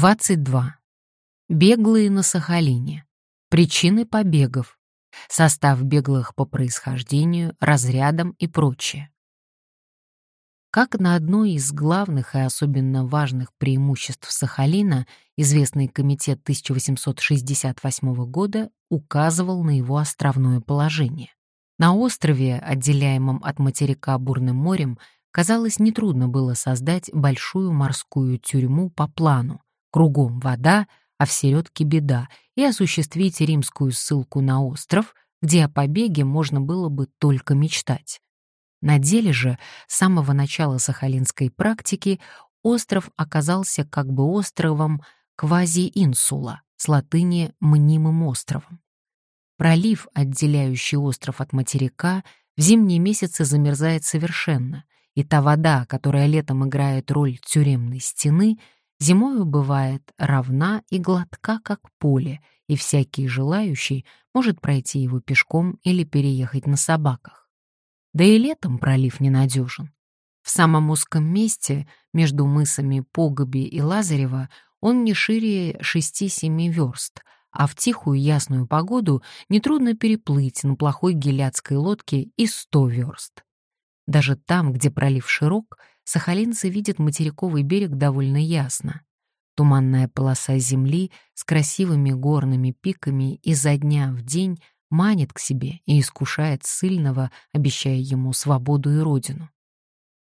22. Беглые на Сахалине. Причины побегов. Состав беглых по происхождению, разрядам и прочее. Как на одно из главных и особенно важных преимуществ Сахалина известный комитет 1868 года указывал на его островное положение. На острове, отделяемом от материка бурным морем, казалось, нетрудно было создать большую морскую тюрьму по плану, кругом вода, а в середке беда, и осуществить римскую ссылку на остров, где о побеге можно было бы только мечтать. На деле же, с самого начала сахалинской практики, остров оказался как бы островом квази-инсула, с латыни «мнимым островом». Пролив, отделяющий остров от материка, в зимние месяцы замерзает совершенно, и та вода, которая летом играет роль тюремной стены, зимою бывает равна и гладка, как поле, и всякий желающий может пройти его пешком или переехать на собаках. Да и летом пролив ненадежен. В самом узком месте, между мысами Погоби и Лазарева, он не шире 6-7 верст, а в тихую ясную погоду нетрудно переплыть на плохой геляцкой лодке и 100 верст. Даже там, где пролив широк, сахалинцы видят материковый берег довольно ясно. Туманная полоса земли с красивыми горными пиками изо дня в день манит к себе и искушает сильного, обещая ему свободу и родину.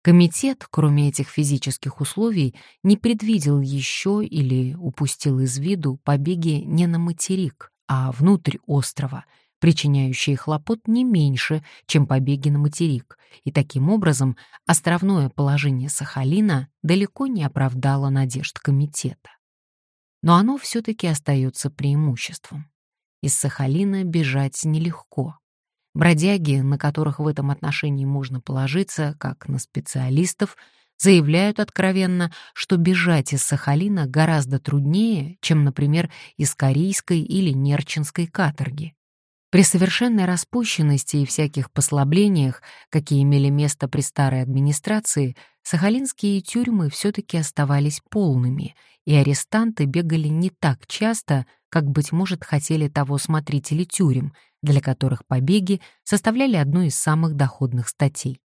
Комитет, кроме этих физических условий, не предвидел еще или упустил из виду побеги не на материк, а внутрь острова, причиняющие хлопот не меньше, чем побеги на материк, и таким образом островное положение Сахалина далеко не оправдало надежд комитета. Но оно все-таки остается преимуществом. Из Сахалина бежать нелегко. Бродяги, на которых в этом отношении можно положиться, как на специалистов, заявляют откровенно, что бежать из Сахалина гораздо труднее, чем, например, из Корейской или Нерчинской каторги. При совершенной распущенности и всяких послаблениях, какие имели место при старой администрации, сахалинские тюрьмы все-таки оставались полными, и арестанты бегали не так часто, как, быть может, хотели того смотрители тюрем, для которых побеги составляли одну из самых доходных статей.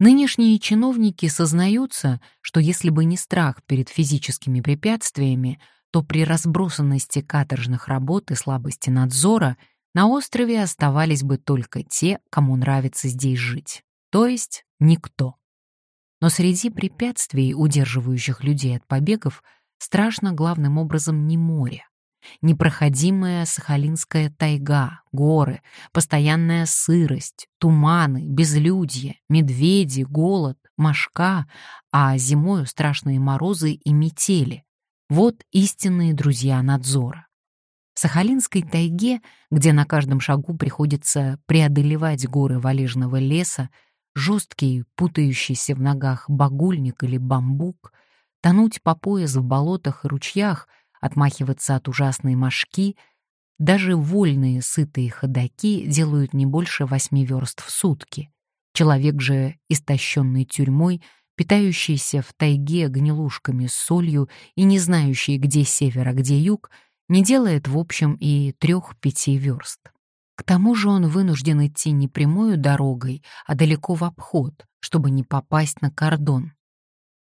Нынешние чиновники сознаются, что если бы не страх перед физическими препятствиями, то при разбросанности каторжных работ и слабости надзора – на острове оставались бы только те, кому нравится здесь жить, то есть никто. Но среди препятствий, удерживающих людей от побегов, страшно главным образом не море. Непроходимая сахалинская тайга, горы, постоянная сырость, туманы, безлюдье, медведи, голод, мошка, а зимою страшные морозы и метели. Вот истинные друзья надзора. Сахалинской тайге, где на каждом шагу приходится преодолевать горы валежного леса, жесткий, путающийся в ногах багульник или бамбук, тонуть по пояс в болотах и ручьях, отмахиваться от ужасной мошки, даже вольные сытые ходаки делают не больше восьми верст в сутки. Человек же, истощенный тюрьмой, питающийся в тайге гнилушками с солью и не знающий, где север, а где юг — не делает в общем и трех-пяти верст. К тому же он вынужден идти не прямой дорогой, а далеко в обход, чтобы не попасть на кордон.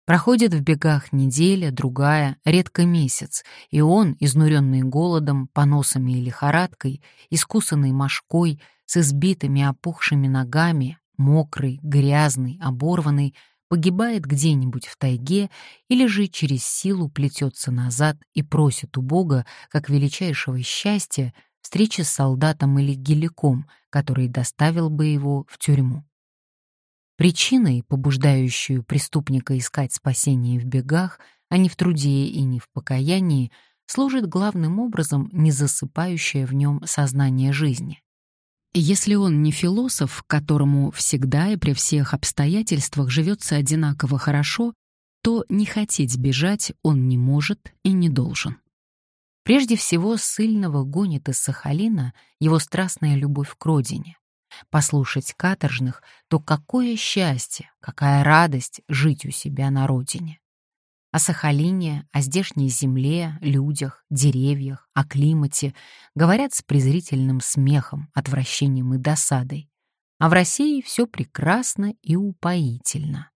Проходит в бегах неделя, другая, редко месяц, и он, изнуренный голодом, поносами и лихорадкой, искусанный мошкой, с избитыми опухшими ногами, мокрый, грязный, оборванный, погибает где-нибудь в тайге или же через силу плетется назад и просит у Бога, как величайшего счастья, встречи с солдатом или геликом, который доставил бы его в тюрьму. Причиной, побуждающей преступника искать спасение в бегах, а не в труде и не в покаянии, служит главным образом незасыпающее в нем сознание жизни. Если он не философ, которому всегда и при всех обстоятельствах живется одинаково хорошо, то не хотеть бежать он не может и не должен. Прежде всего, сильного гонит из Сахалина его страстная любовь к родине. Послушать каторжных, то какое счастье, какая радость жить у себя на родине. О Сахалине, о здешней земле, людях, деревьях, о климате говорят с презрительным смехом, отвращением и досадой. А в России все прекрасно и упоительно.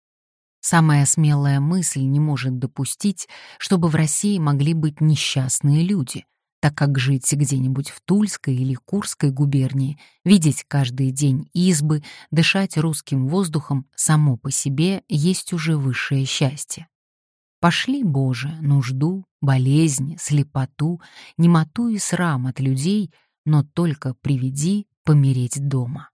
Самая смелая мысль не может допустить, чтобы в России могли быть несчастные люди, так как жить где-нибудь в Тульской или Курской губернии, видеть каждый день избы, дышать русским воздухом само по себе есть уже высшее счастье. Пошли, Боже, нужду, болезни, слепоту, немоту и срам от людей, но только приведи помереть дома.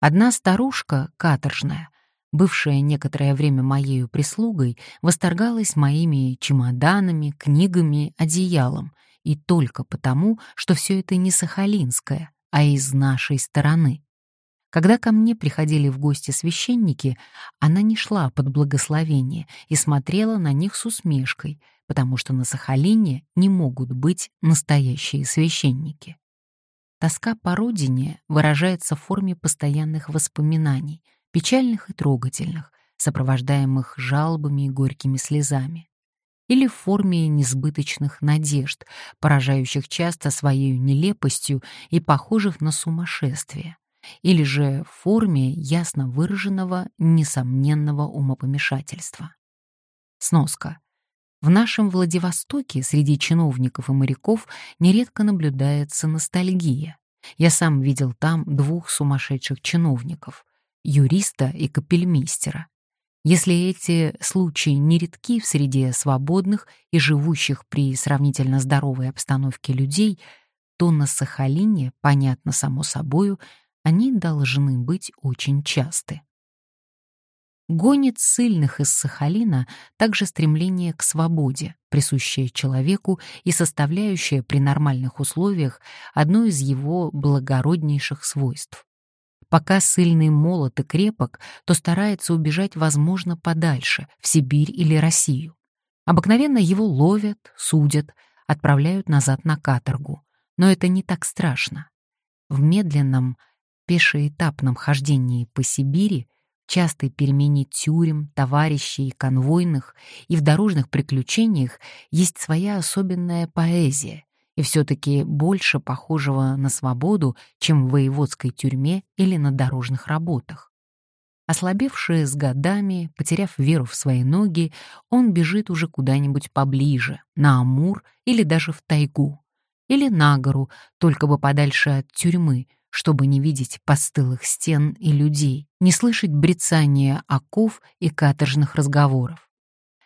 Одна старушка, каторжная, бывшая некоторое время моею прислугой, восторгалась моими чемоданами, книгами, одеялом, и только потому, что все это не сахалинское, а из нашей стороны. Когда ко мне приходили в гости священники, она не шла под благословение и смотрела на них с усмешкой, потому что на Сахалине не могут быть настоящие священники. Тоска по родине выражается в форме постоянных воспоминаний, печальных и трогательных, сопровождаемых жалобами и горькими слезами. Или в форме несбыточных надежд, поражающих часто своей нелепостью и похожих на сумасшествие или же в форме ясно выраженного, несомненного умопомешательства. Сноска. В нашем Владивостоке среди чиновников и моряков нередко наблюдается ностальгия. Я сам видел там двух сумасшедших чиновников — юриста и капельмейстера. Если эти случаи нередки в среде свободных и живущих при сравнительно здоровой обстановке людей, то на Сахалине, понятно само собою, они должны быть очень часты. Гонит сильных из Сахалина также стремление к свободе, присущее человеку и составляющее при нормальных условиях одно из его благороднейших свойств. Пока сильный молод и крепок, то старается убежать, возможно, подальше, в Сибирь или Россию. Обыкновенно его ловят, судят, отправляют назад на каторгу. Но это не так страшно. В медленном, пешеэтапном хождении по Сибири, частой перемене тюрем, товарищей конвойных и в дорожных приключениях есть своя особенная поэзия, и все-таки больше похожего на свободу, чем в воеводской тюрьме или на дорожных работах. Ослабевший с годами, потеряв веру в свои ноги, он бежит уже куда-нибудь поближе, на Амур или даже в тайгу, или на гору, только бы подальше от тюрьмы, чтобы не видеть постылых стен и людей, не слышать брецания оков и каторжных разговоров.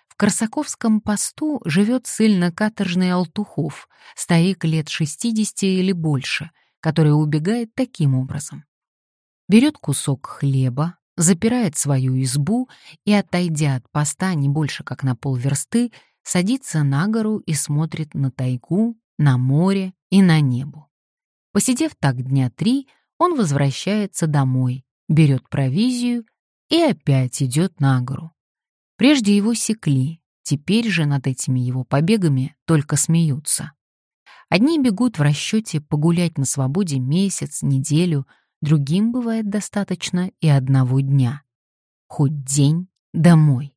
В Корсаковском посту живет сильно-каторжный Алтухов, стоик лет 60 или больше, который убегает таким образом. Берет кусок хлеба, запирает свою избу и, отойдя от поста не больше как на полверсты, садится на гору и смотрит на тайгу, на море и на небо. Посидев так дня три, он возвращается домой, берет провизию и опять идет на гору. Прежде его секли, теперь же над этими его побегами только смеются. Одни бегут в расчете погулять на свободе месяц, неделю, другим бывает достаточно и одного дня. Хоть день домой.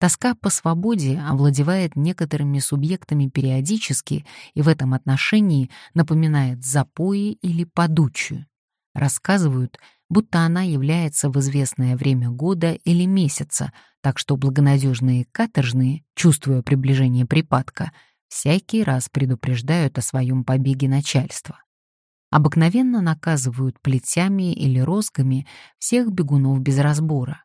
Тоска по свободе овладевает некоторыми субъектами периодически и в этом отношении напоминает запои или подучую. Рассказывают, будто она является в известное время года или месяца, так что благонадежные каторжные, чувствуя приближение припадка, всякий раз предупреждают о своем побеге начальства. Обыкновенно наказывают плетями или розгами всех бегунов без разбора.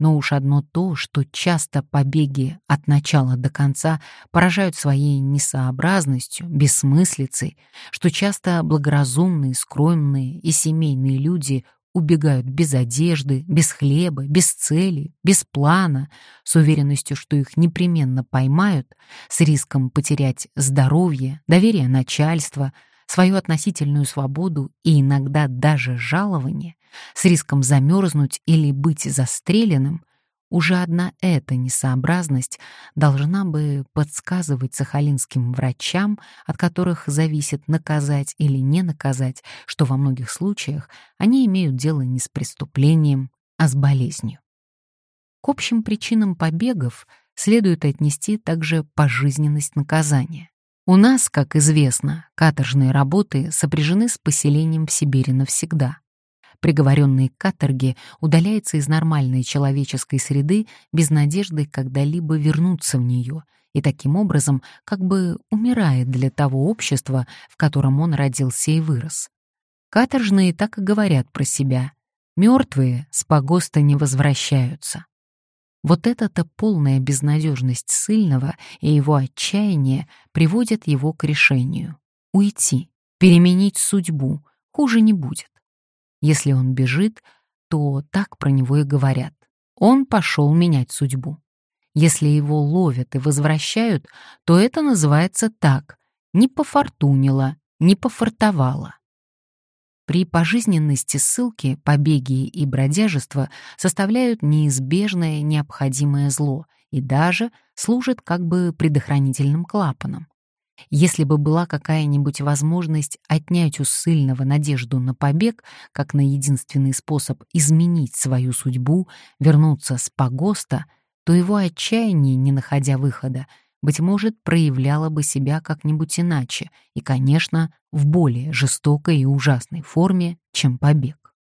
Но уж одно то, что часто побеги от начала до конца поражают своей несообразностью, бессмыслицей, что часто благоразумные, скромные и семейные люди убегают без одежды, без хлеба, без цели, без плана, с уверенностью, что их непременно поймают, с риском потерять здоровье, доверие начальства, свою относительную свободу и иногда даже жалование, с риском замерзнуть или быть застреленным, уже одна эта несообразность должна бы подсказывать сахалинским врачам, от которых зависит наказать или не наказать, что во многих случаях они имеют дело не с преступлением, а с болезнью. К общим причинам побегов следует отнести также пожизненность наказания. У нас, как известно, каторжные работы сопряжены с поселением в Сибири навсегда. Приговоренный к каторге удаляется из нормальной человеческой среды без надежды когда-либо вернуться в нее и таким образом как бы умирает для того общества, в котором он родился и вырос. Каторжные так и говорят про себя. Мертвые с погоста не возвращаются. Вот эта-то полная безнадежность сильного и его отчаяние приводят его к решению — уйти, переменить судьбу, хуже не будет. Если он бежит, то так про него и говорят. Он пошел менять судьбу. Если его ловят и возвращают, то это называется так — не пофортунило, не пофартовало. При пожизненности ссылки побеги и бродяжество составляют неизбежное необходимое зло и даже служат как бы предохранительным клапаном. Если бы была какая-нибудь возможность отнять у ссыльного надежду на побег, как на единственный способ изменить свою судьбу, вернуться с погоста, то его отчаяние, не находя выхода, быть может, проявляла бы себя как-нибудь иначе и, конечно, в более жестокой и ужасной форме, чем побег.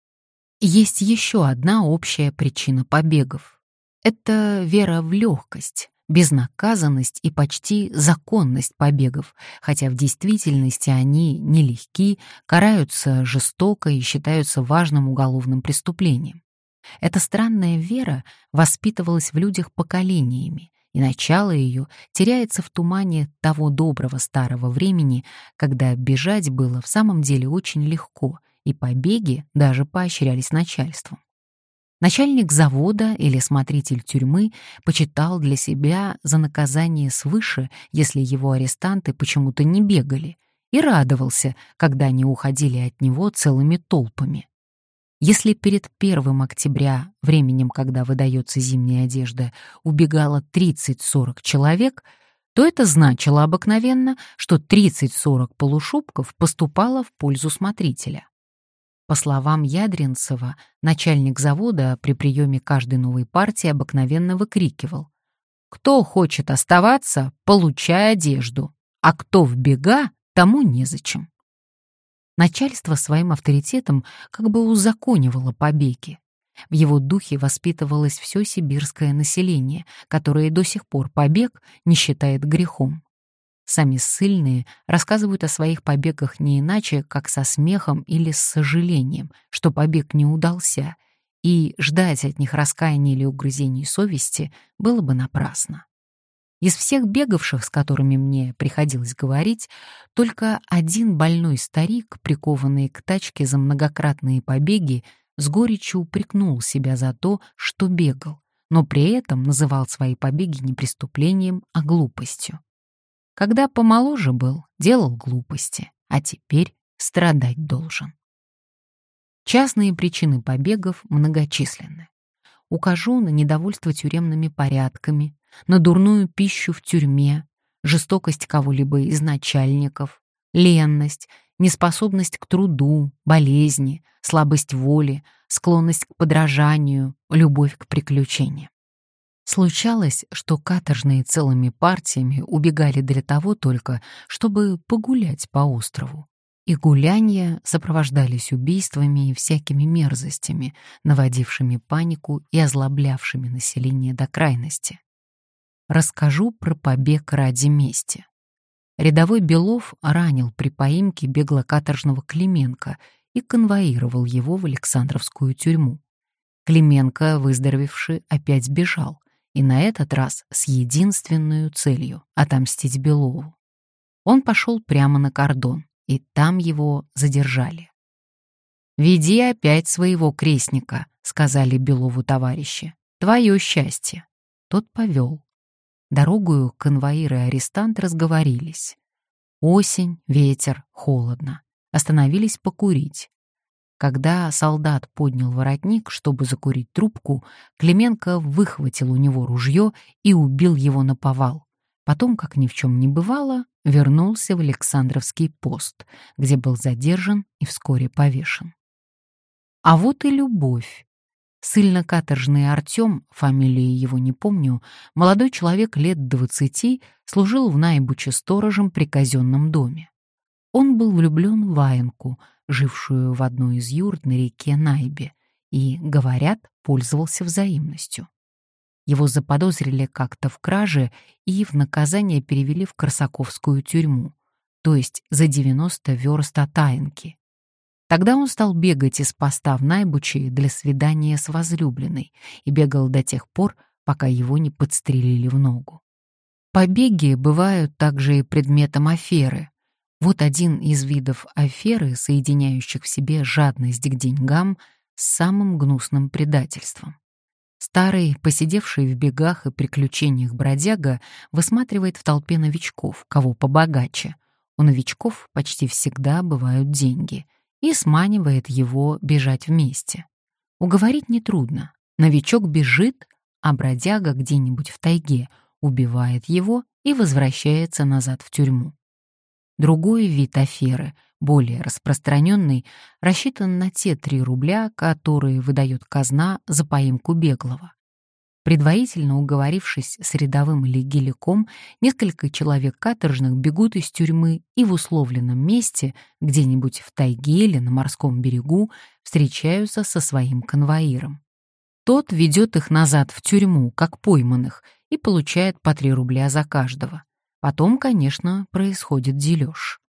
Есть еще одна общая причина побегов. Это вера в легкость, безнаказанность и почти законность побегов, хотя в действительности они нелегки, караются жестоко и считаются важным уголовным преступлением. Эта странная вера воспитывалась в людях поколениями, и начало ее теряется в тумане того доброго старого времени, когда бежать было в самом деле очень легко, и побеги даже поощрялись начальством. Начальник завода или смотритель тюрьмы почитал для себя за наказание свыше, если его арестанты почему-то не бегали, и радовался, когда они уходили от него целыми толпами. Если перед 1 октября, временем, когда выдается зимняя одежда, убегало 30-40 человек, то это значило обыкновенно, что 30-40 полушубков поступало в пользу смотрителя. По словам Ядринцева, начальник завода при приеме каждой новой партии обыкновенно выкрикивал «Кто хочет оставаться, получай одежду, а кто в бега, тому незачем». Начальство своим авторитетом как бы узаконивало побеги. В его духе воспитывалось все сибирское население, которое до сих пор побег не считает грехом. Сами ссыльные рассказывают о своих побегах не иначе, как со смехом или с сожалением, что побег не удался, и ждать от них раскаяния или угрызений совести было бы напрасно. Из всех бегавших, с которыми мне приходилось говорить, только один больной старик, прикованный к тачке за многократные побеги, с горечью упрекнул себя за то, что бегал, но при этом называл свои побеги не преступлением, а глупостью. Когда помоложе был, делал глупости, а теперь страдать должен. Частные причины побегов многочисленны. Укажу на недовольство тюремными порядками, на дурную пищу в тюрьме, жестокость кого-либо из начальников, ленность, неспособность к труду, болезни, слабость воли, склонность к подражанию, любовь к приключениям. Случалось, что каторжные целыми партиями убегали для того только, чтобы погулять по острову. И гулянья сопровождались убийствами и всякими мерзостями, наводившими панику и озлоблявшими население до крайности расскажу про побег ради мести. Рядовой Белов ранил при поимке беглокаторжного Клименко и конвоировал его в Александровскую тюрьму. Клименко, выздоровевший, опять бежал, и на этот раз с единственной целью — отомстить Белову. Он пошел прямо на кордон, и там его задержали. «Веди опять своего крестника», — сказали Белову товарищи. «Твое счастье». Тот повел. Дорогую конвоиры и арестант разговорились. Осень, ветер, холодно. Остановились покурить. Когда солдат поднял воротник, чтобы закурить трубку, Клименко выхватил у него ружье и убил его на повал. Потом, как ни в чем не бывало, вернулся в Александровский пост, где был задержан и вскоре повешен. А вот и любовь. Ссыльно-каторжный Артем, фамилии его не помню, молодой человек лет двадцати, служил в Найбуче сторожем при казенном доме. Он был влюблен в Ваенку, жившую в одной из юрт на реке Найбе, и, говорят, пользовался взаимностью. Его заподозрили как-то в краже и в наказание перевели в Корсаковскую тюрьму, то есть за 90 верст от Аинки. Тогда он стал бегать из поста в Найбуче для свидания с возлюбленной и бегал до тех пор, пока его не подстрелили в ногу. Побеги бывают также и предметом аферы. Вот один из видов аферы, соединяющих в себе жадность к деньгам с самым гнусным предательством. Старый, посидевший в бегах и приключениях бродяга, высматривает в толпе новичков, кого побогаче. У новичков почти всегда бывают деньги — и сманивает его бежать вместе. Уговорить нетрудно. Новичок бежит, а бродяга где-нибудь в тайге убивает его и возвращается назад в тюрьму. Другой вид аферы, более распространенный, рассчитан на те 3 рубля, которые выдает казна за поимку беглого. Предварительно уговорившись с рядовым или геликом, несколько человек каторжных бегут из тюрьмы и в условленном месте, где-нибудь в тайге или на морском берегу, встречаются со своим конвоиром. Тот ведет их назад в тюрьму, как пойманных, и получает по 3 рубля за каждого. Потом, конечно, происходит дележ.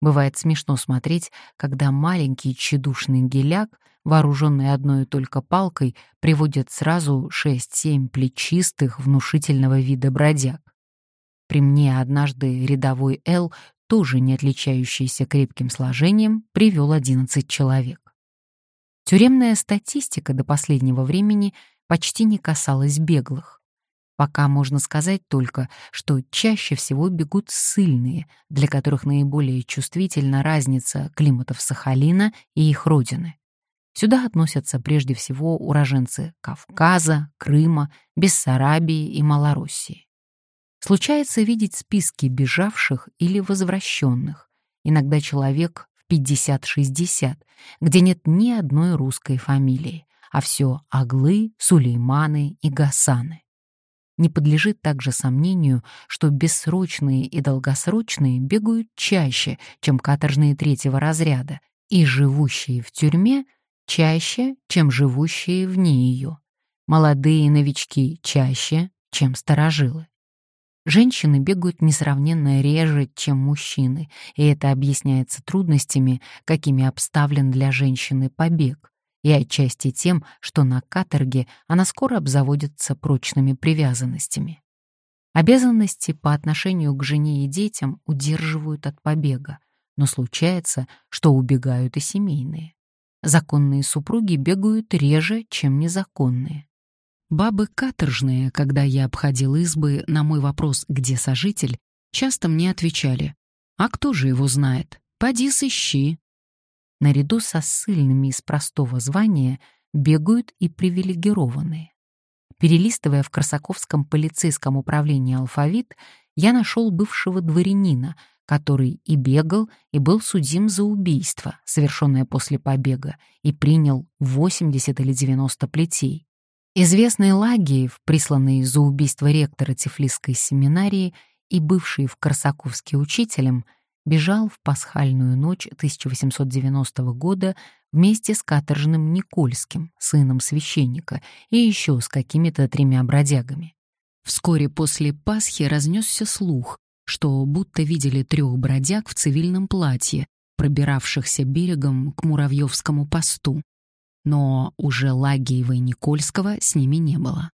Бывает смешно смотреть, когда маленький тщедушный геляк вооруженный одной только палкой, приводят сразу шесть-семь плечистых, внушительного вида бродяг. При мне однажды рядовой Эл, тоже не отличающийся крепким сложением, привел одиннадцать человек. Тюремная статистика до последнего времени почти не касалась беглых. Пока можно сказать только, что чаще всего бегут ссыльные, для которых наиболее чувствительна разница климатов Сахалина и их родины. Сюда относятся прежде всего уроженцы Кавказа, Крыма, Бессарабии и Малороссии. Случается видеть списки бежавших или возвращенных, иногда человек в 50-60, где нет ни одной русской фамилии, а все Аглы, Сулейманы и Гасаны. Не подлежит также сомнению, что бессрочные и долгосрочные бегают чаще, чем каторжные третьего разряда, и живущие в тюрьме — чаще, чем живущие вне ее. Молодые новички чаще, чем старожилы. Женщины бегают несравненно реже, чем мужчины, и это объясняется трудностями, какими обставлен для женщины побег, и отчасти тем, что на каторге она скоро обзаводится прочными привязанностями. Обязанности по отношению к жене и детям удерживают от побега, но случается, что убегают и семейные. Законные супруги бегают реже, чем незаконные. Бабы каторжные, когда я обходил избы, на мой вопрос «Где сожитель?», часто мне отвечали «А кто же его знает? Поди сыщи». Наряду со ссыльными из простого звания бегают и привилегированные. Перелистывая в Красаковском полицейском управлении алфавит, я нашел бывшего дворянина, который и бегал, и был судим за убийство, совершенное после побега, и принял 80 или 90 плетей. Известный Лагиев, присланный за убийство ректора Тифлисской семинарии и бывший в Корсаковске учителем, бежал в пасхальную ночь 1890 года вместе с каторжным Никольским, сыном священника, и еще с какими-то тремя бродягами. Вскоре после Пасхи разнесся слух, что будто видели трех бродяг в цивильном платье, пробиравшихся берегом к Муравьевскому посту. Но уже Лагиева и Никольского с ними не было.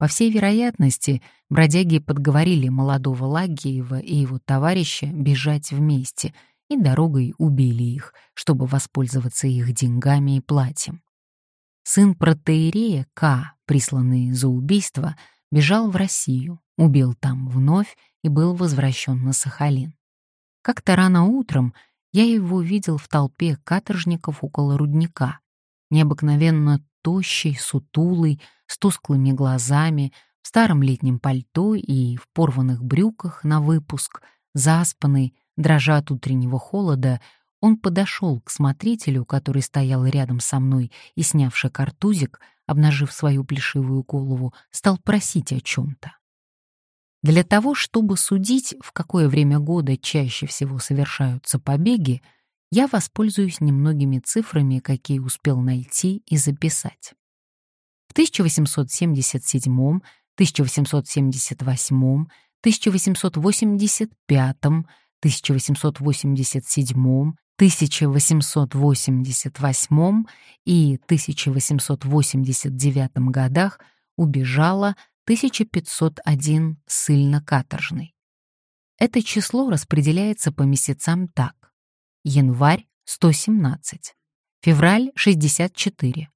По всей вероятности, бродяги подговорили молодого Лагиева и его товарища бежать вместе и дорогой убили их, чтобы воспользоваться их деньгами и платьем. Сын протеерея К, присланный за убийство, бежал в Россию, убил там вновь и был возвращен на Сахалин. Как-то рано утром я его видел в толпе каторжников около рудника, необыкновенно тощий, сутулый, с тусклыми глазами, в старом летнем пальто и в порванных брюках на выпуск, заспанный, дрожа от утреннего холода, он подошел к смотрителю, который стоял рядом со мной и, снявши картузик, обнажив свою плешивую голову, стал просить о чем-то. Для того, чтобы судить, в какое время года чаще всего совершаются побеги, я воспользуюсь немногими цифрами, какие успел найти и записать. В 1877, 1878, 1885, 1887, 1888 и 1889 годах убежало 1501 ссыльно-каторжный. Это число распределяется по месяцам так. Январь — 117, февраль — 64,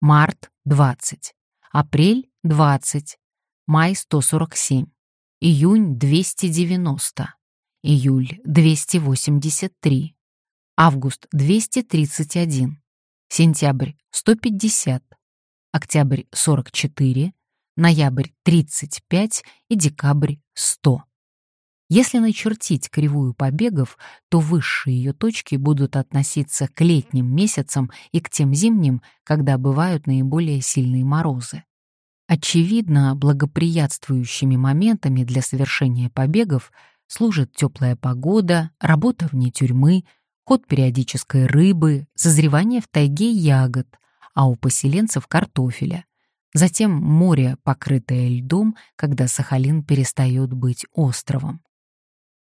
март — 20, апрель — 20, май — 147, июнь — 290, июль — 283, август — 231, сентябрь — 150, октябрь — 44, ноябрь — 35 и декабрь — 100. Если начертить кривую побегов, то высшие ее точки будут относиться к летним месяцам и к тем зимним, когда бывают наиболее сильные морозы. Очевидно, благоприятствующими моментами для совершения побегов служат теплая погода, работа вне тюрьмы, ход периодической рыбы, созревание в тайге ягод, а у поселенцев картофеля. Затем море, покрытое льдом, когда Сахалин перестает быть островом.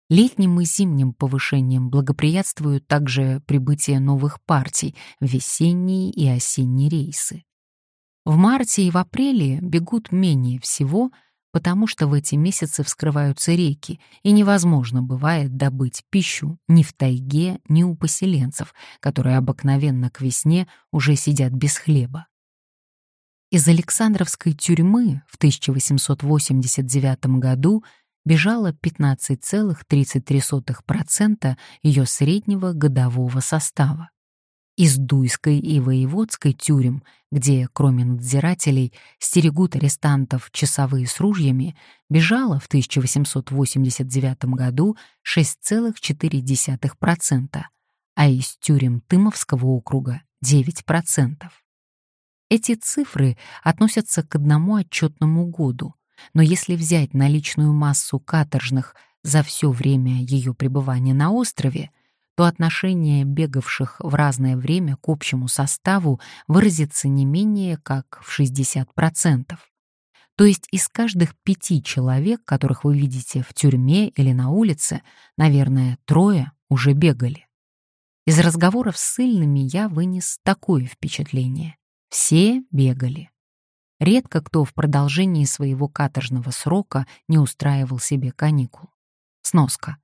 Летним и зимним повышением благоприятствуют также прибытие новых партий, весенние и осенние рейсы. В марте и в апреле бегут менее всего, потому что в эти месяцы вскрываются реки, и невозможно бывает добыть пищу ни в тайге, ни у поселенцев, которые обыкновенно к весне уже сидят без хлеба. Из Александровской тюрьмы в 1889 году бежало 15,33% ее среднего годового состава из Дуйской и Воеводской тюрем, где, кроме надзирателей, стерегут арестантов часовые с ружьями, бежало в 1889 году 6,4%, а из тюрем Тымовского округа — 9%. Эти цифры относятся к одному отчетному году, но если взять наличную массу каторжных за все время ее пребывания на острове — то отношение бегавших в разное время к общему составу выразится не менее как в 60%. То есть из каждых пяти человек, которых вы видите в тюрьме или на улице, наверное, трое уже бегали. Из разговоров с сыльными я вынес такое впечатление. Все бегали. Редко кто в продолжении своего каторжного срока не устраивал себе каникул. Сноска.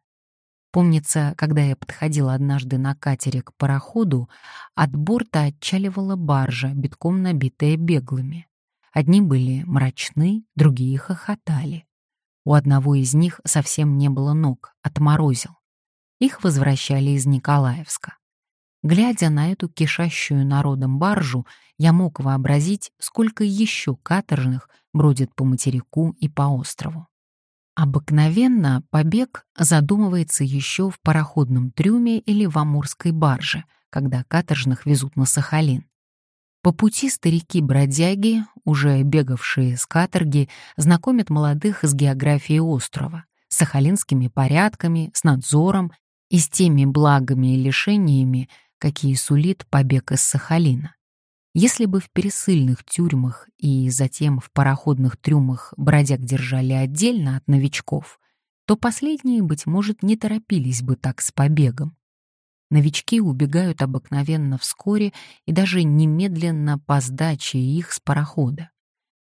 Помнится, когда я подходила однажды на катере к пароходу, от борта отчаливала баржа, битком набитая беглыми. Одни были мрачны, другие хохотали. У одного из них совсем не было ног, отморозил. Их возвращали из Николаевска. Глядя на эту кишащую народом баржу, я мог вообразить, сколько еще каторжных бродит по материку и по острову. Обыкновенно побег задумывается еще в пароходном трюме или в амурской барже, когда каторжных везут на Сахалин. По пути старики-бродяги, уже бегавшие с каторги, знакомят молодых с географией острова, с сахалинскими порядками, с надзором и с теми благами и лишениями, какие сулит побег из Сахалина. Если бы в пересыльных тюрьмах и затем в пароходных трюмах бродяг держали отдельно от новичков, то последние, быть может, не торопились бы так с побегом. Новички убегают обыкновенно вскоре и даже немедленно по сдаче их с парохода.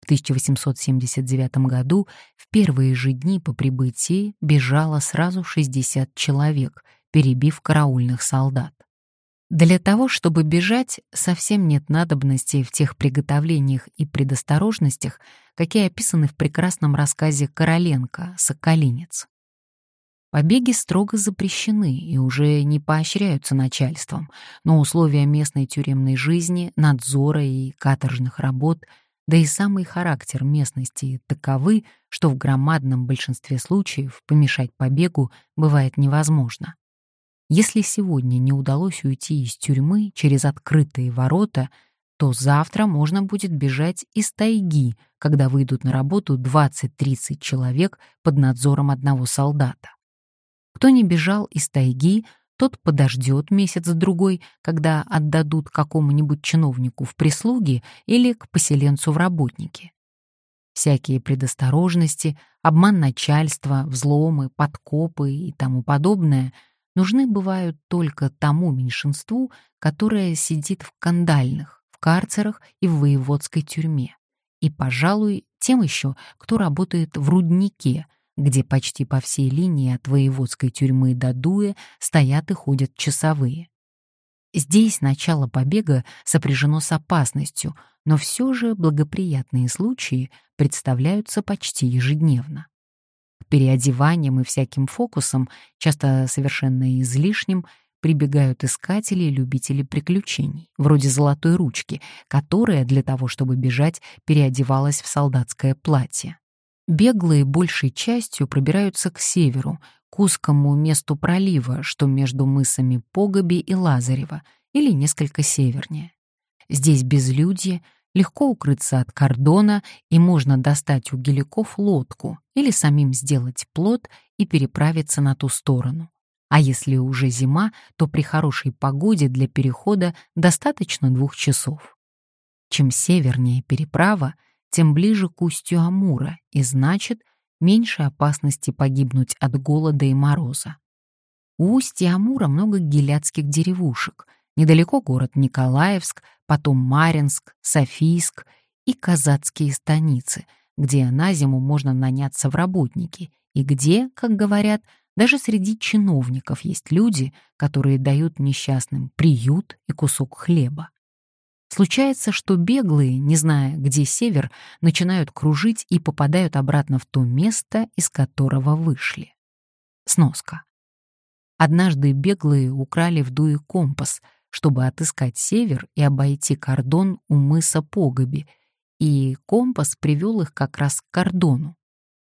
В 1879 году в первые же дни по прибытии бежало сразу 60 человек, перебив караульных солдат. Для того, чтобы бежать, совсем нет надобности в тех приготовлениях и предосторожностях, какие описаны в прекрасном рассказе Короленко «Соколинец». Побеги строго запрещены и уже не поощряются начальством, но условия местной тюремной жизни, надзора и каторжных работ, да и самый характер местности таковы, что в громадном большинстве случаев помешать побегу бывает невозможно. Если сегодня не удалось уйти из тюрьмы через открытые ворота, то завтра можно будет бежать из тайги, когда выйдут на работу 20-30 человек под надзором одного солдата. Кто не бежал из тайги, тот подождет месяц-другой, когда отдадут какому-нибудь чиновнику в прислуги или к поселенцу в работники. Всякие предосторожности, обман начальства, взломы, подкопы и тому подобное нужны бывают только тому меньшинству, которое сидит в кандальных, карцерах и в воеводской тюрьме. И, пожалуй, тем еще, кто работает в руднике, где почти по всей линии от воеводской тюрьмы до Дуэ стоят и ходят часовые. Здесь начало побега сопряжено с опасностью, но все же благоприятные случаи представляются почти ежедневно. К переодеваниям и всяким фокусам, часто совершенно излишним, прибегают искатели и любители приключений, вроде золотой ручки, которая для того, чтобы бежать, переодевалась в солдатское платье. Беглые большей частью пробираются к северу, к узкому месту пролива, что между мысами Погоби и Лазарева, или несколько севернее. Здесь безлюдье, легко укрыться от кордона, и можно достать у геликов лодку или самим сделать плот и переправиться на ту сторону. А если уже зима, то при хорошей погоде для перехода достаточно двух часов. Чем севернее переправа, тем ближе к устью Амура, и значит, меньше опасности погибнуть от голода и мороза. У устья Амура много геляцких деревушек, недалеко город Николаевск, потом Маринск, Софийск и казацкие станицы, где на зиму можно наняться в работники, и где, как говорят, даже среди чиновников есть люди, которые дают несчастным приют и кусок хлеба. Случается, что беглые, не зная, где север, начинают кружить и попадают обратно в то место, из которого вышли. Сноска. Однажды беглые украли в дуе компас, чтобы отыскать север и обойти кордон у мыса Погоби, и компас привел их как раз к кордону.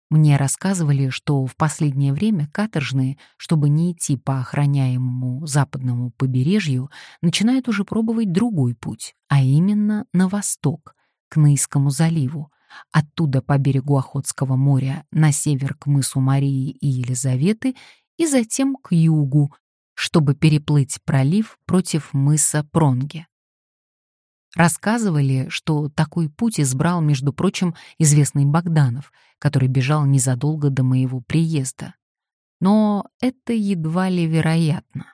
Мне рассказывали, что в последнее время каторжные, чтобы не идти по охраняемому западному побережью, начинают уже пробовать другой путь, а именно на восток, к Нейскому заливу, оттуда по берегу Охотского моря на север к мысу Марии и Елизаветы и затем к югу, чтобы переплыть пролив против мыса Пронге. Рассказывали, что такой путь избрал, между прочим, известный Богданов, который бежал незадолго до моего приезда. Но это едва ли вероятно.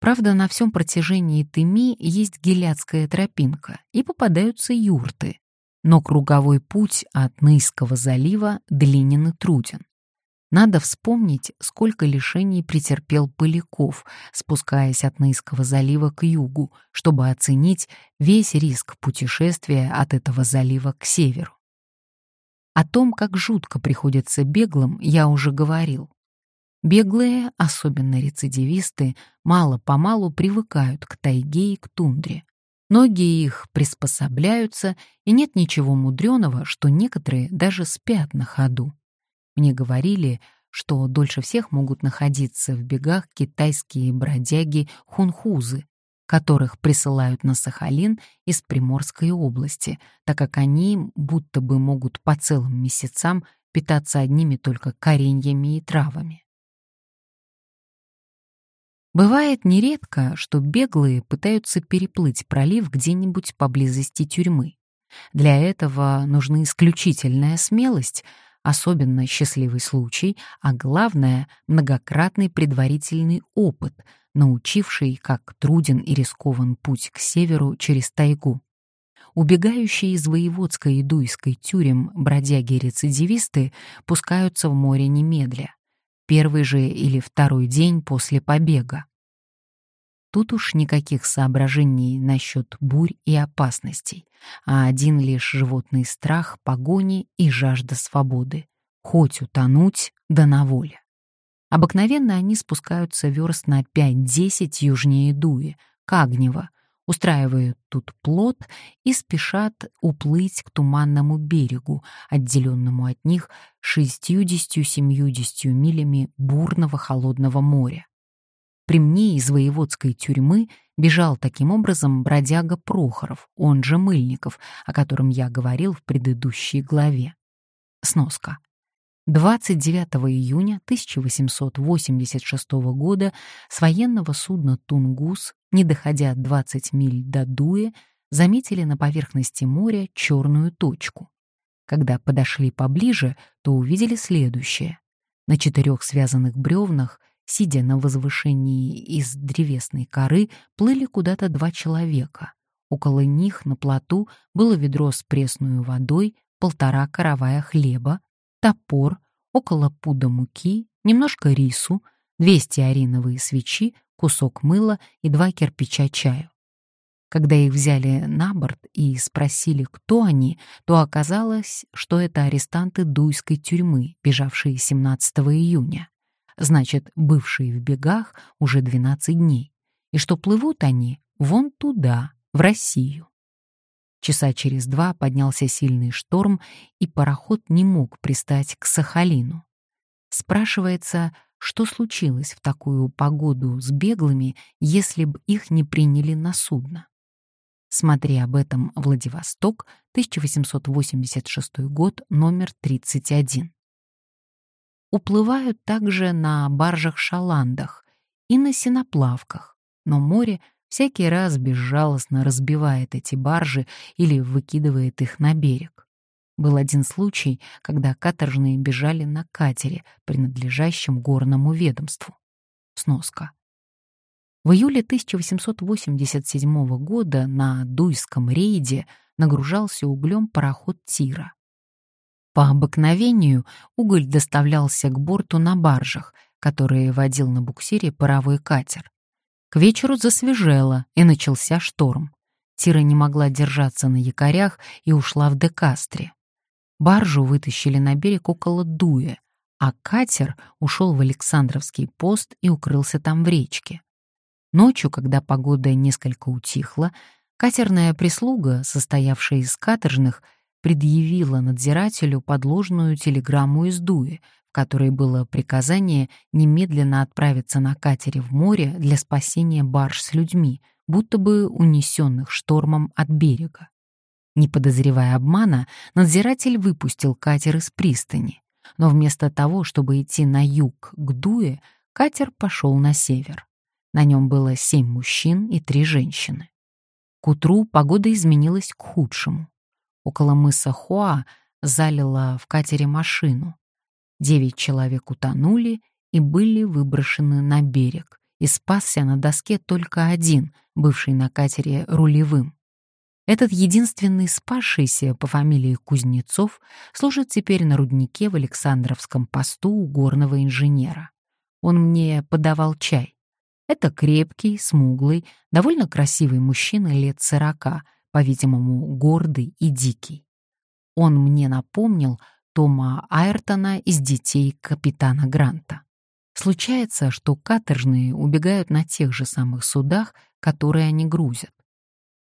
Правда, на всем протяжении Тыми есть геляцкая тропинка, и попадаются юрты. Но круговой путь от Нейского залива длинен и труден. Надо вспомнить, сколько лишений претерпел Поляков, спускаясь от Нейского залива к югу, чтобы оценить весь риск путешествия от этого залива к северу. О том, как жутко приходится беглым, я уже говорил. Беглые, особенно рецидивисты, мало-помалу привыкают к тайге и к тундре. Многие их приспособляются, и нет ничего мудреного, что некоторые даже спят на ходу. Мне говорили, что дольше всех могут находиться в бегах китайские бродяги-хунхузы, которых присылают на Сахалин из Приморской области, так как они будто бы могут по целым месяцам питаться одними только кореньями и травами. Бывает нередко, что беглые пытаются переплыть пролив где-нибудь поблизости тюрьмы. Для этого нужна исключительная смелость — особенно счастливый случай, а главное — многократный предварительный опыт, научивший, как труден и рискован путь к северу через тайгу. Убегающие из воеводской и дуйской тюрем бродяги-рецидивисты пускаются в море немедля, первый же или второй день после побега. Тут уж никаких соображений насчет бурь и опасностей, а один лишь животный страх погони и жажда свободы. Хоть утонуть, да на воле. Обыкновенно они спускаются верст на 5-10 южнее Дуи, к Агнево, устраивают тут плот и спешат уплыть к туманному берегу, отделенному от них 60-70 милями бурного холодного моря. При мне из воеводской тюрьмы бежал таким образом бродяга Прохоров, он же Мыльников, о котором я говорил в предыдущей главе. Сноска. 29 июня 1886 года с военного судна «Тунгус», не доходя 20 миль до Дуэ, заметили на поверхности моря черную точку. Когда подошли поближе, то увидели следующее. На четырех связанных бревнах, сидя на возвышении из древесной коры, плыли куда-то два человека. Около них на плоту было ведро с пресной водой, полтора каравая хлеба, топор, около пуда муки, немножко рису, 200 ариновые свечи, кусок мыла и два кирпича чаю. Когда их взяли на борт и спросили, кто они, то оказалось, что это арестанты Дуйской тюрьмы, бежавшие 17 июня. Значит, бывшие в бегах уже 12 дней. И что плывут они вон туда, в Россию. Часа через два поднялся сильный шторм, и пароход не мог пристать к Сахалину. Спрашивается, что случилось в такую погоду с беглыми, если бы их не приняли на судно. Смотри об этом Владивосток, 1886 год, номер 31. Уплывают также на баржах-шаландах и на сеноплавках, но море всякий раз безжалостно разбивает эти баржи или выкидывает их на берег. Был один случай, когда каторжные бежали на катере, принадлежащем горному ведомству. Сноска. В июле 1887 года на Дуйском рейде нагружался углем пароход «Тира». По обыкновению уголь доставлялся к борту на баржах, которые водил на буксире паровой катер. К вечеру засвежело, и начался шторм. Тира не могла держаться на якорях и ушла в Декастре. Баржу вытащили на берег около Дуя, а катер ушел в Александровский пост и укрылся там в речке. Ночью, когда погода несколько утихла, катерная прислуга, состоявшая из каторжных, предъявила надзирателю подложную телеграмму из Дуи, в которой было приказание немедленно отправиться на катере в море для спасения барж с людьми, будто бы унесенных штормом от берега. Не подозревая обмана, надзиратель выпустил катер из пристани, но вместо того, чтобы идти на юг к Дуе, катер пошел на север. На нем было семь мужчин и три женщины. К утру погода изменилась к худшему. Около мыса Хуа залила в катере машину. Девять человек утонули и были выброшены на берег, и спасся на доске только один, бывший на катере рулевым. Этот единственный спасшийся по фамилии Кузнецов служит теперь на руднике в Александровском посту у горного инженера. Он мне подавал чай. Это крепкий, смуглый, довольно красивый мужчина лет сорока, по-видимому, гордый и дикий. Он мне напомнил Тома Айртона из «Детей капитана Гранта». Случается, что каторжные убегают на тех же самых судах, которые они грузят.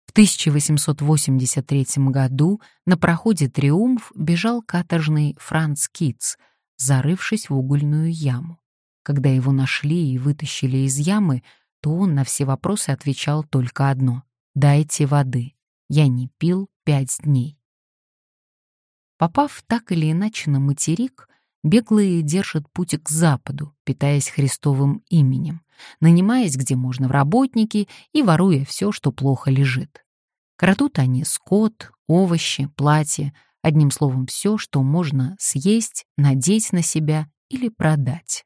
В 1883 году на проходе «Триумф» бежал каторжный Франц Китц, зарывшись в угольную яму. Когда его нашли и вытащили из ямы, то он на все вопросы отвечал только одно — «Дайте воды». Я не пил пять дней. Попав так или иначе на материк, беглые держат путь к западу, питаясь Христовым именем, нанимаясь где можно в работники и воруя все, что плохо лежит. Крадут они скот, овощи, платья, одним словом, все, что можно съесть, надеть на себя или продать.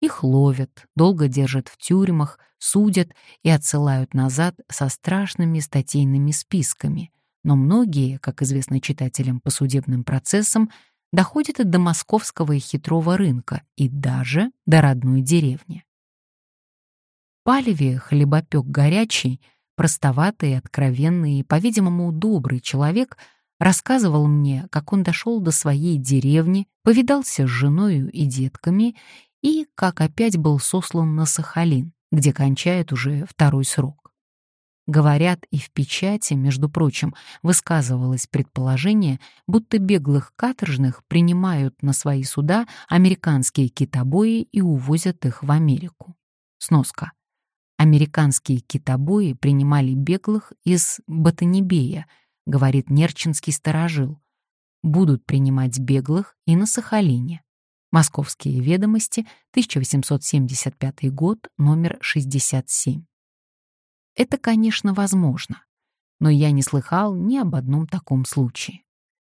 Их ловят, долго держат в тюрьмах, судят и отсылают назад со страшными статейными списками. Но многие, как известно читателям по судебным процессам, доходят и до московского и хитрого рынка, и даже до родной деревни. Палеве хлебопек горячий, простоватый, откровенный и, по-видимому, добрый человек рассказывал мне, как он дошел до своей деревни, повидался с женою и детками и как опять был сослан на Сахалин, где кончает уже второй срок. Говорят, и в печати, между прочим, высказывалось предположение, будто беглых каторжных принимают на свои суда американские китобои и увозят их в Америку. Сноска. Американские китобои принимали беглых из Батанибея, говорит Нерчинский сторожил. Будут принимать беглых и на Сахалине. Московские ведомости, 1875 год, номер 67. Это, конечно, возможно, но я не слыхал ни об одном таком случае.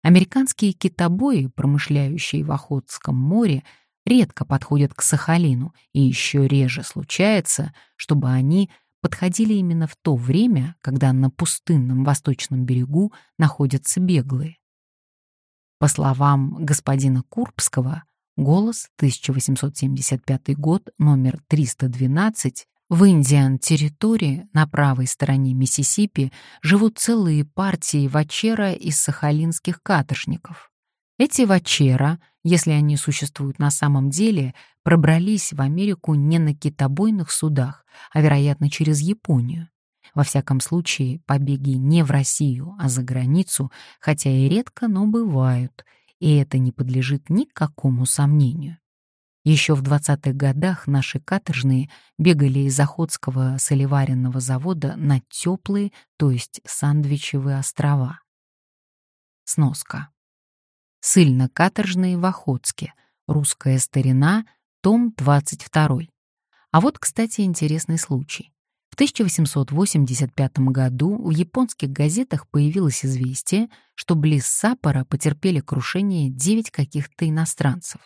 Американские китобои, промышляющие в Охотском море, редко подходят к Сахалину, и еще реже случается, чтобы они подходили именно в то время, когда на пустынном восточном берегу находятся беглые. По словам господина Курбского, голос 1875 год, номер 312, в Индиан-территории на правой стороне Миссисипи живут целые партии вачера из сахалинских каторжников. Эти вачера, если они существуют на самом деле, пробрались в Америку не на китобойных судах, а, вероятно, через Японию. Во всяком случае, побеги не в Россию, а за границу, хотя и редко, но бывают, и это не подлежит никакому сомнению. Еще в 20-х годах наши каторжные бегали из Охотского солеваренного завода на теплые, то есть Сандвичевые острова. Сноска. Сыльно-каторжные в Охотске. Русская старина, том 22. А вот, кстати, интересный случай. В 1885 году в японских газетах появилось известие, что близ Саппора потерпели крушение 9 каких-то иностранцев.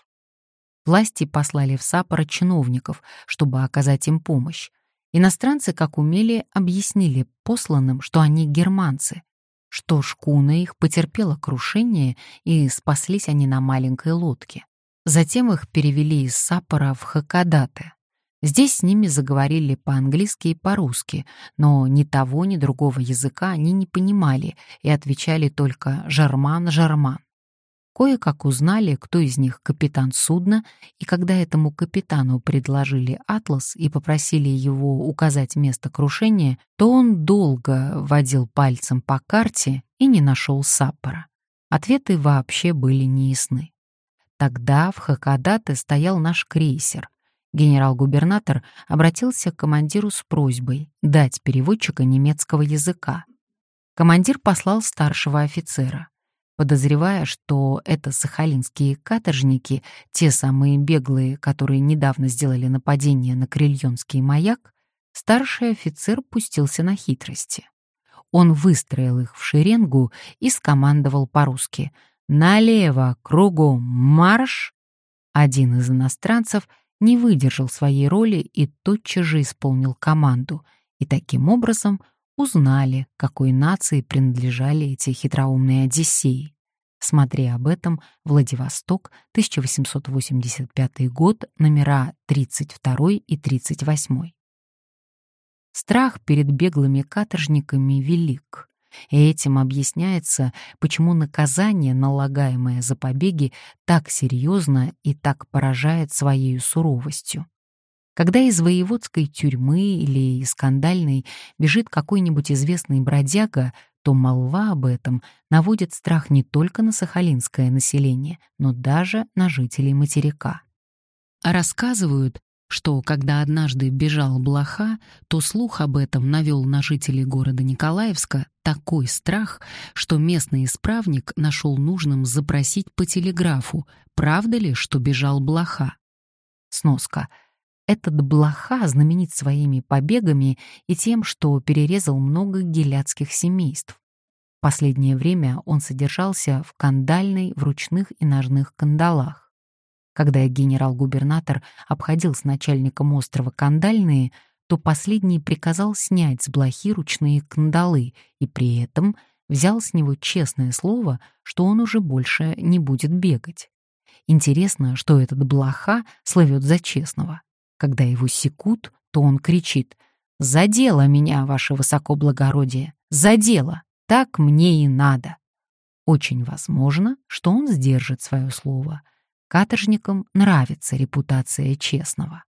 Власти послали в Саппоро чиновников, чтобы оказать им помощь. Иностранцы, как умели, объяснили посланным, что они германцы, что шкуна их потерпела крушение и спаслись они на маленькой лодке. Затем их перевели из Саппора в Хакодате. Здесь с ними заговорили по-английски и по-русски, но ни того, ни другого языка они не понимали и отвечали только «жарман, жарман». Кое-как узнали, кто из них капитан судна, и когда этому капитану предложили атлас и попросили его указать место крушения, то он долго водил пальцем по карте и не нашел Саппора. Ответы вообще были неясны. Тогда в Хакодате стоял наш крейсер. Генерал-губернатор обратился к командиру с просьбой дать переводчика немецкого языка. Командир послал старшего офицера подозревая, что это сахалинские каторжники, те самые беглые, которые недавно сделали нападение на Крильонский маяк, старший офицер пустился на хитрости. Он выстроил их в шеренгу и скомандовал по-русски «Налево, кругом, марш!». Один из иностранцев не выдержал своей роли и тотчас же исполнил команду, и таким образом узнали, какой нации принадлежали эти хитроумные Одиссеи. Смотри об этом «Владивосток», 1885 год, номера 32 и 38. Страх перед беглыми каторжниками велик, и этим объясняется, почему наказание, налагаемое за побеги, так серьезно и так поражает своей суровостью. Когда из воеводской тюрьмы или из скандальной бежит какой-нибудь известный бродяга, то молва об этом наводит страх не только на сахалинское население, но даже на жителей материка. Рассказывают, что когда однажды бежал блоха, то слух об этом навел на жителей города Николаевска такой страх, что местный исправник нашел нужным запросить по телеграфу, правда ли, что бежал блоха. Сноска — этот блоха знаменит своими побегами и тем, что перерезал много геляцких семейств. Последнее время он содержался в кандальной, в ручных и ножных кандалах. Когда генерал-губернатор обходил с начальником острова кандальные, то последний приказал снять с блохи ручные кандалы и при этом взял с него честное слово, что он уже больше не будет бегать. Интересно, что этот блоха слывет за честного. Когда его секут, то он кричит «За дело меня, ваше высокоблагородие! За дело! Так мне и надо!» Очень возможно, что он сдержит свое слово. Каторжникам нравится репутация честного.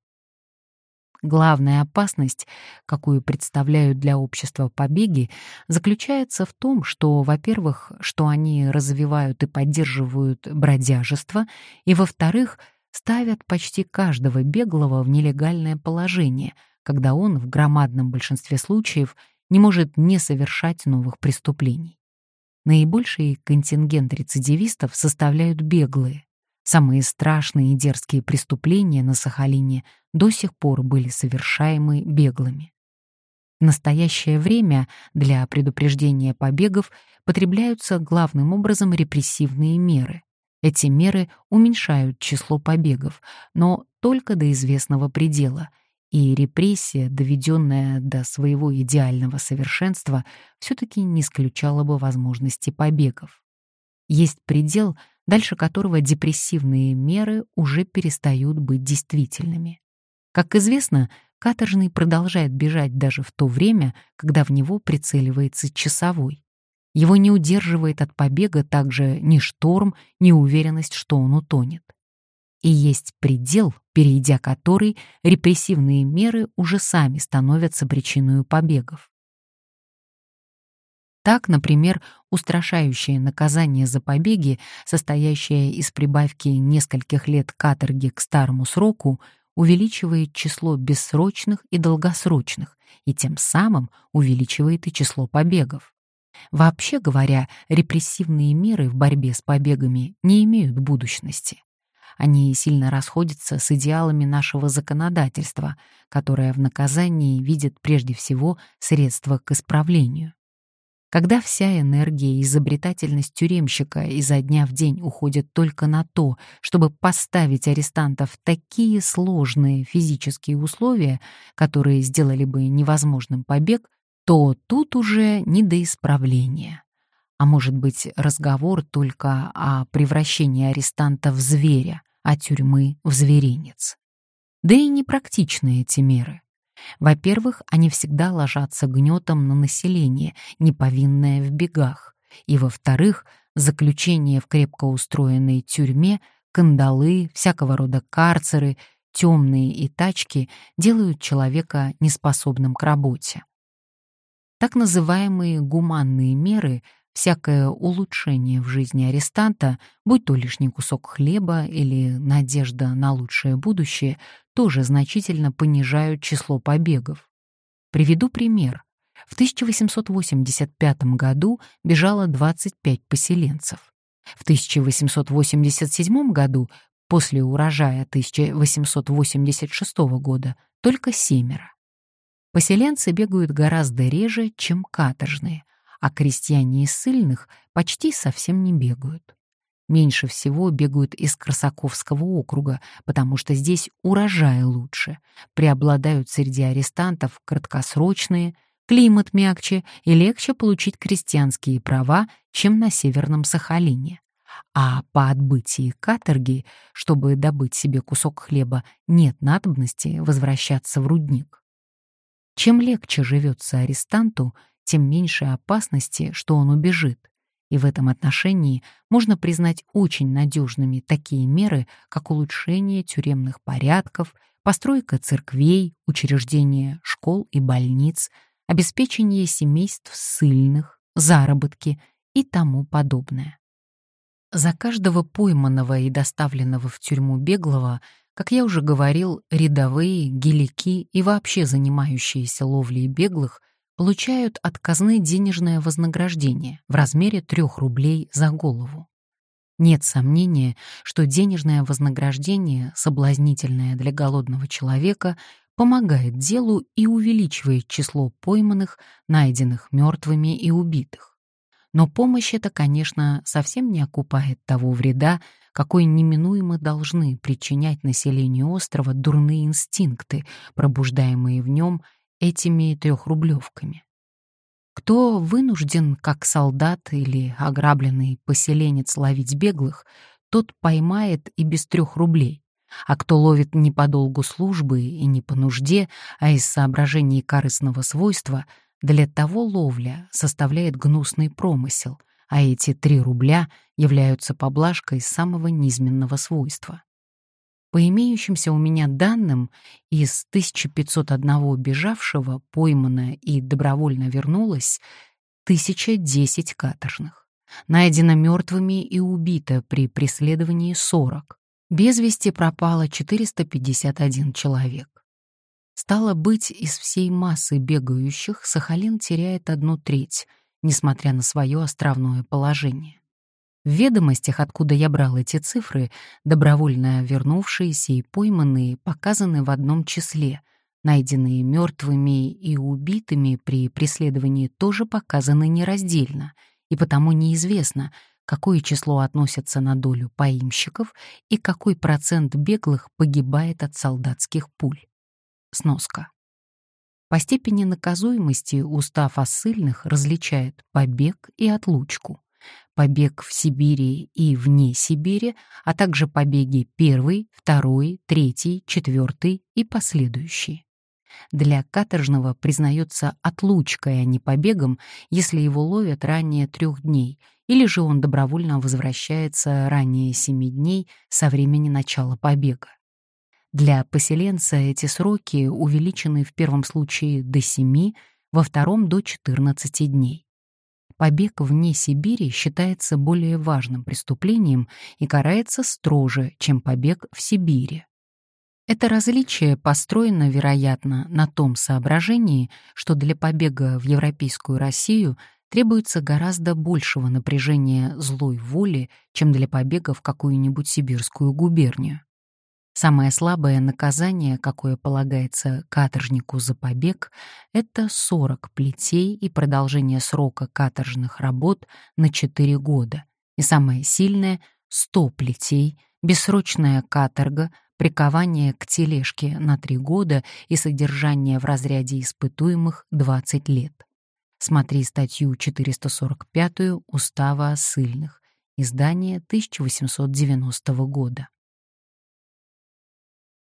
Главная опасность, какую представляют для общества побеги, заключается в том, что, во-первых, что они развивают и поддерживают бродяжество, и, во-вторых, ставят почти каждого беглого в нелегальное положение, когда он в громадном большинстве случаев не может не совершать новых преступлений. Наибольший контингент рецидивистов составляют беглые. Самые страшные и дерзкие преступления на Сахалине до сих пор были совершаемы беглыми. В настоящее время для предупреждения побегов потребляются главным образом репрессивные меры. Эти меры уменьшают число побегов, но только до известного предела — и репрессия, доведенная до своего идеального совершенства, все-таки не исключала бы возможности побегов. Есть предел, дальше которого депрессивные меры уже перестают быть действительными. Как известно, каторжный продолжает бежать даже в то время, когда в него прицеливается часовой. Его не удерживает от побега также ни шторм, ни уверенность, что он утонет и есть предел, перейдя который репрессивные меры уже сами становятся причиной побегов. Так, например, устрашающее наказание за побеги, состоящее из прибавки нескольких лет каторги к старому сроку, увеличивает число бессрочных и долгосрочных, и тем самым увеличивает и число побегов. Вообще говоря, репрессивные меры в борьбе с побегами не имеют будущности. Они сильно расходятся с идеалами нашего законодательства, которое в наказании видит прежде всего средства к исправлению. Когда вся энергия и изобретательность тюремщика изо дня в день уходят только на то, чтобы поставить арестантов в такие сложные физические условия, которые сделали бы невозможным побег, то тут уже не до исправления. А может быть, разговор только о превращении арестанта в зверя, а тюрьмы в зверинец. Да и непрактичны эти меры. Во-первых, они всегда ложатся гнетом на население, неповинное в бегах. И во-вторых, заключение в крепко устроенной тюрьме, кандалы, всякого рода карцеры, темные и тачки делают человека неспособным к работе. Так называемые гуманные меры Всякое улучшение в жизни арестанта, будь то лишний кусок хлеба или надежда на лучшее будущее, тоже значительно понижают число побегов. Приведу пример. В 1885 году бежало 25 поселенцев. В 1887 году, после урожая 1886 года, только семеро. Поселенцы бегают гораздо реже, чем каторжные, а крестьяне из сыльных почти совсем не бегают. Меньше всего бегают из Красаковского округа, потому что здесь урожай лучше, преобладают среди арестантов краткосрочные, климат мягче и легче получить крестьянские права, чем на Северном Сахалине. А по отбытии каторги, чтобы добыть себе кусок хлеба, нет надобности возвращаться в рудник. Чем легче живется арестанту, тем меньше опасности, что он убежит. И в этом отношении можно признать очень надежными такие меры, как улучшение тюремных порядков, постройка церквей, учреждение школ и больниц, обеспечение семейств ссыльных, заработки и тому подобное. За каждого пойманного и доставленного в тюрьму беглого, как я уже говорил, рядовые, гелики и вообще занимающиеся ловлей беглых – получают от казны денежное вознаграждение в размере 3 рублей за голову. Нет сомнения, что денежное вознаграждение, соблазнительное для голодного человека, помогает делу и увеличивает число пойманных, найденных мертвыми и убитых. Но помощь эта, конечно, совсем не окупает того вреда, какой неминуемо должны причинять населению острова дурные инстинкты, пробуждаемые в нем этими трехрублевками. Кто вынужден, как солдат или ограбленный поселенец, ловить беглых, тот поймает и без трех рублей. А кто ловит не по долгу службы и не по нужде, а из соображений корыстного свойства, для того ловля составляет гнусный промысел, а эти три рубля являются поблажкой самого низменного свойства. По имеющимся у меня данным, из 1501 бежавшего поймано и добровольно вернулось 1010 каторжных. Найдено мертвыми и убито при преследовании 40. Без вести пропало 451 человек. Стало быть, из всей массы бегающих Сахалин теряет одну треть, несмотря на свое островное положение. В ведомостях, откуда я брал эти цифры, добровольно вернувшиеся и пойманные показаны в одном числе, найденные мертвыми и убитыми при преследовании тоже показаны нераздельно, и потому неизвестно, какое число относится на долю поимщиков и какой процент беглых погибает от солдатских пуль. Сноска. По степени наказуемости устав о ссыльных различает побег и отлучку побег в Сибири и вне Сибири, а также побеги первый, второй, третий, четвертый и последующие. Для каторжного признается отлучкой, а не побегом, если его ловят ранее трех дней, или же он добровольно возвращается ранее семи дней со времени начала побега. Для поселенца эти сроки увеличены в первом случае до семи, во втором — до 14 дней побег вне Сибири считается более важным преступлением и карается строже, чем побег в Сибири. Это различие построено, вероятно, на том соображении, что для побега в европейскую Россию требуется гораздо большего напряжения злой воли, чем для побега в какую-нибудь сибирскую губернию. Самое слабое наказание, какое полагается каторжнику за побег, это 40 плетей и продолжение срока каторжных работ на 4 года. И самое сильное — 100 плетей, бессрочная каторга, прикование к тележке на 3 года и содержание в разряде испытуемых 20 лет. Смотри статью 445 Устава о ссыльных, издание 1890 года.